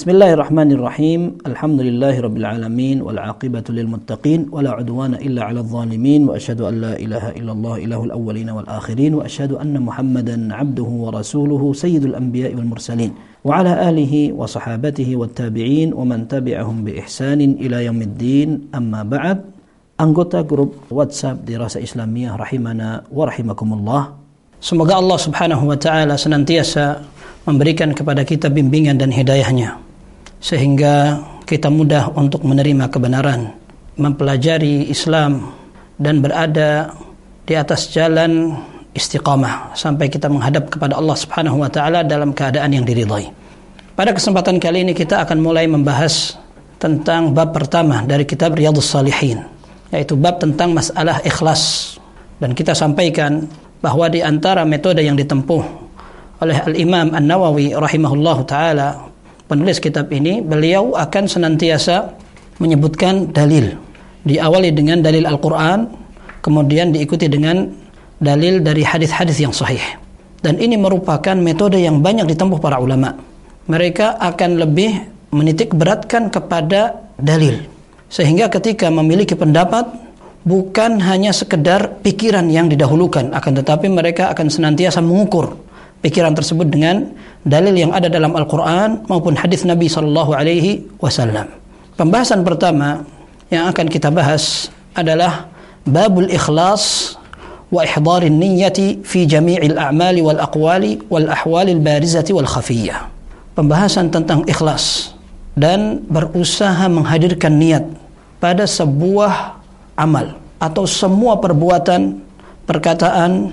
بسم الله الرحمن الرحيم الحمد لله رب العالمين والعاقبة للمتقين ولا عدوان إلا على الظالمين وأشهد أن لا إله إلا الله إله الأولين والآخرين وأشهد أن محمدا عبده ورسوله سيد الأنبياء والمرسلين وعلى آله وصحابته والتابعين ومن تبعهم بإحسان إلى يوم الدين أما بعد anggota grup WhatsApp Dirasa Islamiyah rahimana wa rahimakumullah. Semoga Allah Subhanahu wa taala senantiasa memberikan kepada kita bimbingan dan hidayahnya. Sehingga kita mudah untuk menerima kebenaran, mempelajari Islam dan berada di atas jalan istiqamah sampai kita menghadap kepada Allah Subhanahu wa taala dalam keadaan yang diridhai. Pada kesempatan kali ini kita akan mulai membahas tentang bab pertama dari kitab Riyadhus Salihin yaitu bab tentang masalah ikhlas dan kita sampaikan bahwa di antara metode yang ditempuh oleh Al-Imam An-Nawawi rahimahullahu taala penulis kitab ini beliau akan senantiasa menyebutkan dalil. Diawali dengan dalil Al-Qur'an kemudian diikuti dengan dalil dari hadis-hadis yang sahih. Dan ini merupakan metode yang banyak ditempuh para ulama. Mereka akan lebih menitik beratkan kepada dalil. Sehingga ketika memiliki pendapat bukan hanya sekedar pikiran yang didahulukan akan tetapi mereka akan senantiasa mengukur pikiran tersebut dengan dalil yang ada dalam Al-Qur'an maupun hadis Nabi sallallahu alaihi wasallam. Pembahasan pertama yang akan kita bahas adalah babul ikhlas wa ihdarin niyyati fi jami'il a'mali wal aqwali wal ahwalil barizati wal khafiyah. Pembahasan tentang ikhlas dan berusaha menghadirkan niat pada sebuah amal atau semua perbuatan, perkataan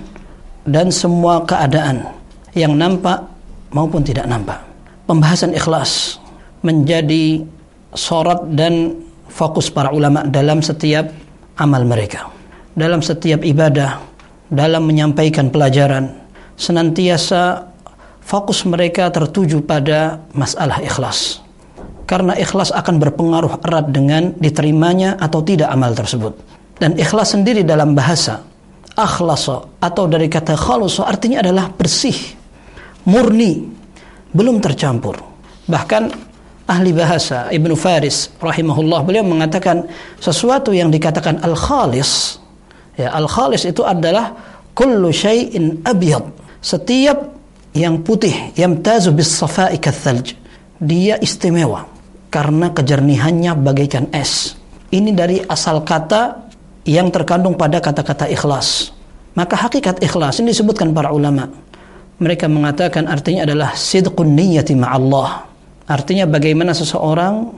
dan semua keadaan yang nampak maupun tidak nampak. Pembahasan ikhlas menjadi sorot dan fokus para ulama dalam setiap amal mereka. Dalam setiap ibadah, dalam menyampaikan pelajaran, senantiasa fokus mereka tertuju pada masalah ikhlas karena ikhlas akan berpengaruh erat dengan diterimanya atau tidak amal tersebut. Dan ikhlas sendiri dalam bahasa akhlasa atau dari kata khalusa artinya adalah bersih, murni, belum tercampur. Bahkan ahli bahasa Ibnu Faris rahimahullah beliau mengatakan sesuatu yang dikatakan al-khalis ya al-khalis itu adalah kullu syai'in abyad setiap yang putih yang tazu bis safa'i dia istimewa karena kejernihannya bagaikan es. Ini dari asal kata yang terkandung pada kata-kata ikhlas. Maka hakikat ikhlas ini disebutkan para ulama. Mereka mengatakan artinya adalah sidqun niyyati ma'allah. Artinya bagaimana seseorang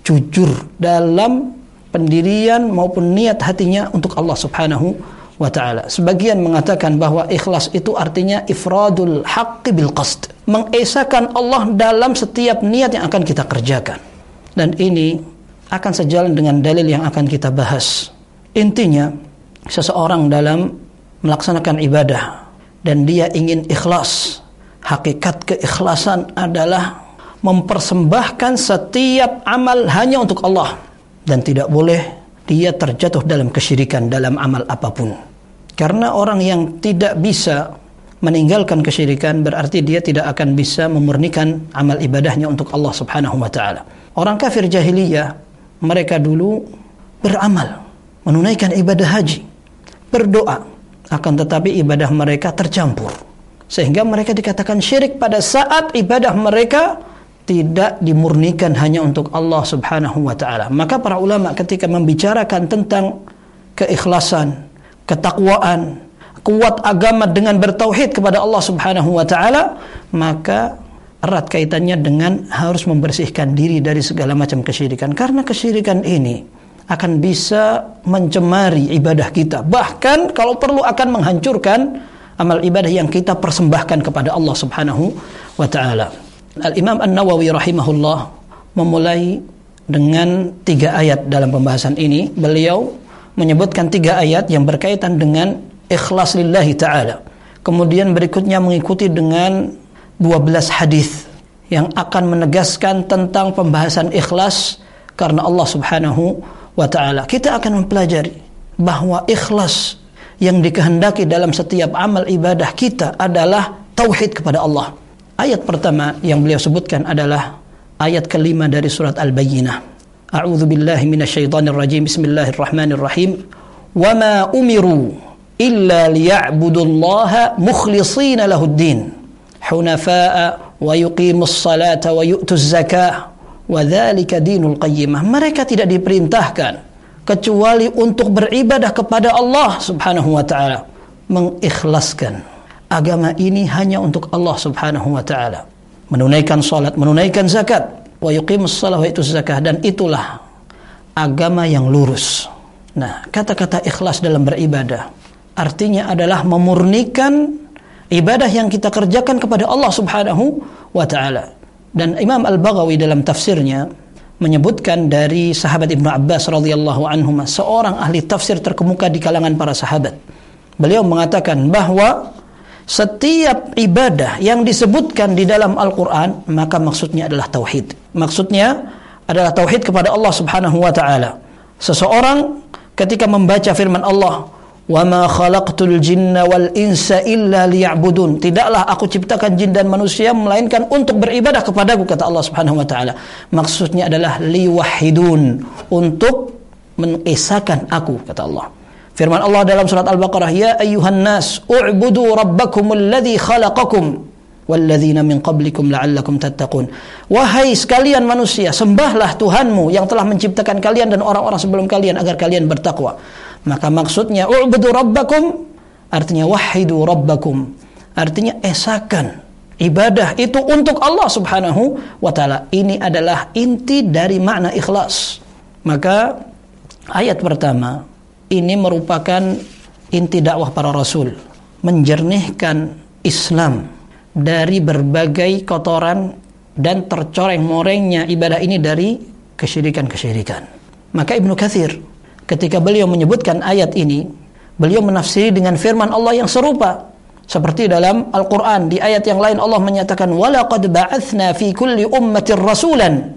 jujur dalam pendirian maupun niat hatinya untuk Allah Subhanahu wa taala. Sebagian mengatakan bahwa ikhlas itu artinya ifradul haqqi bil qasd, mengesahkan Allah dalam setiap niat yang akan kita kerjakan. Dan ini akan sejalan dengan dalil yang akan kita bahas. Intinya, seseorang dalam melaksanakan ibadah dan dia ingin ikhlas, hakikat keikhlasan adalah mempersembahkan setiap amal hanya untuk Allah dan tidak boleh dia terjatuh dalam kesyirikan dalam amal apa pun. Karena orang yang tidak bisa meninggalkan kesyirikan berarti dia tidak akan bisa memurnikan amal ibadahnya untuk Allah Subhanahu wa taala. Orang kafir jahiliyah mereka dulu beramal, menunaikan ibadah haji, berdoa, akan tetapi ibadah mereka tercampur. Sehingga mereka dikatakan syirik pada saat ibadah mereka tidak dimurnikan hanya untuk Allah Subhanahu wa taala. Maka para ulama ketika membicarakan tentang keikhlasan, ketakwaan, kuat agama dengan bertauhid kepada Allah Subhanahu wa taala, maka erat kaitannya dengan harus membersihkan diri dari segala macam kesyirikan karena kesyirikan ini akan bisa mencemari ibadah kita bahkan kalau perlu akan menghancurkan amal ibadah yang kita persembahkan kepada Allah Subhanahu wa taala. Al-Imam An-Nawawi rahimahullah memulai dengan tiga ayat dalam pembahasan ini. Beliau menyebutkan tiga ayat yang berkaitan dengan ikhlas lillahi ta'ala. Kemudian berikutnya mengikuti dengan 12 hadis yang akan menegaskan tentang pembahasan ikhlas karena Allah Subhanahu wa taala. Kita akan mempelajari bahwa ikhlas yang dikehendaki dalam setiap amal ibadah kita adalah tauhid kepada Allah. Ayat pertama yang beliau sebutkan adalah ayat kelima dari surat Al-Bayyinah. A'udzu billahi minasyaitonir rajim. Bismillahirrahmanirrahim. Wa ma umiru illa liya'budullaha mukhlishina lahuddin hunafa'a wa yuqimus salata wa yu'tuz zakah wa dzalika dinul qayyimah. Mereka tidak diperintahkan kecuali untuk beribadah kepada Allah Subhanahu wa taala, mengikhlaskan agama ini hanya untuk Allah Subhanahu wa taala menunaikan salat, menunaikan zakat, wa yuqimus wa itu zakah dan itulah agama yang lurus. Nah, kata-kata ikhlas dalam beribadah artinya adalah memurnikan ibadah yang kita kerjakan kepada Allah Subhanahu wa taala. Dan Imam Al-Baghawi dalam tafsirnya menyebutkan dari sahabat Ibnu Abbas radhiyallahu anhu seorang ahli tafsir terkemuka di kalangan para sahabat. Beliau mengatakan bahwa setiap ibadah yang disebutkan di dalam Al-Quran maka maksudnya adalah tauhid maksudnya adalah tauhid kepada Allah subhanahu wa ta'ala seseorang ketika membaca firman Allah khalaqtul jinna wal insa illa liya'budun tidaklah aku ciptakan jin dan manusia melainkan untuk beribadah kepadaku kata Allah subhanahu wa ta'ala maksudnya adalah liwahidun untuk mengesahkan aku kata Allah Firman Allah dalam surat Al-Baqarah, "Ya ayyuhan nas, u'budu rabbakumul ladzi khalaqakum walladzina min qablikum la'allakum tattaqun." Wahai sekalian manusia, sembahlah Tuhanmu yang telah menciptakan kalian dan orang-orang sebelum kalian agar kalian bertakwa. Maka maksudnya u'budu rabbakum artinya wahidu rabbakum. Artinya esakan ibadah itu untuk Allah Subhanahu wa taala. Ini adalah inti dari makna ikhlas. Maka ayat pertama ini merupakan inti dakwah para rasul menjernihkan Islam dari berbagai kotoran dan tercoreng-morengnya ibadah ini dari kesyirikan-kesyirikan. Maka Ibnu Katsir ketika beliau menyebutkan ayat ini, beliau menafsiri dengan firman Allah yang serupa. Seperti dalam Al-Qur'an di ayat yang lain Allah menyatakan walaqad ba'atsna fi kulli ummatin rasulan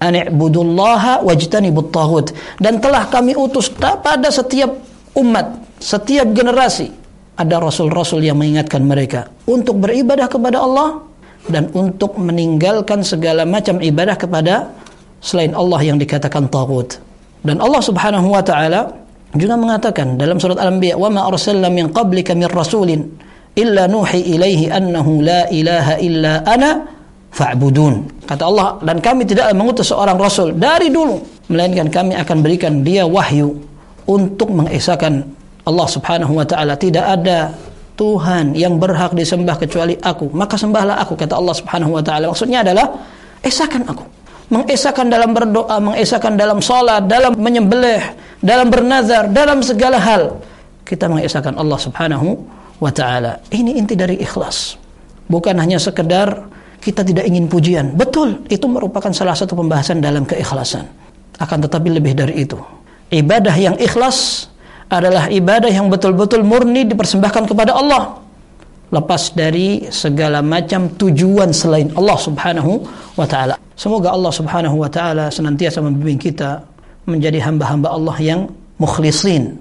ani'budullaha wajtanibut taghut. Dan telah kami utus pada setiap umat setiap generasi ada rasul-rasul yang mengingatkan mereka untuk beribadah kepada Allah dan untuk meninggalkan segala macam ibadah kepada selain Allah yang dikatakan taghut dan Allah Subhanahu wa taala juga mengatakan dalam surat Al-Anbiya wa ma arsalna min qablika min rasulin illa nuhi ilaihi annahu la ilaha illa ana fa'budun. Kata Allah, dan kami tidak mengutus seorang rasul dari dulu, melainkan kami akan berikan dia wahyu untuk mengesahkan Allah Subhanahu wa taala. Tidak ada Tuhan yang berhak disembah kecuali aku. Maka sembahlah aku kata Allah Subhanahu wa taala. Maksudnya adalah esahkan aku. Mengesahkan dalam berdoa, mengesahkan dalam salat, dalam menyembelih, dalam bernazar, dalam segala hal. Kita mengesahkan Allah Subhanahu wa taala. Ini inti dari ikhlas. Bukan hanya sekedar kita tidak ingin pujian. Betul, itu merupakan salah satu pembahasan dalam keikhlasan. Akan tetapi lebih dari itu. Ibadah yang ikhlas adalah ibadah yang betul-betul murni dipersembahkan kepada Allah lepas dari segala macam tujuan selain Allah Subhanahu wa taala. Semoga Allah Subhanahu wa taala senantiasa membimbing kita menjadi hamba-hamba Allah yang mukhlisin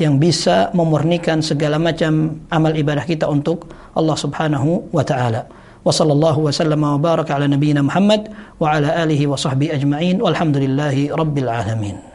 yang bisa memurnikan segala macam amal ibadah kita untuk Allah Subhanahu wa taala. Wassallallahu wa wa baraka ala nabiyyina Muhammad wa ala alihi wa sahbihi ajma'in. Walhamdulillahi rabbil alamin.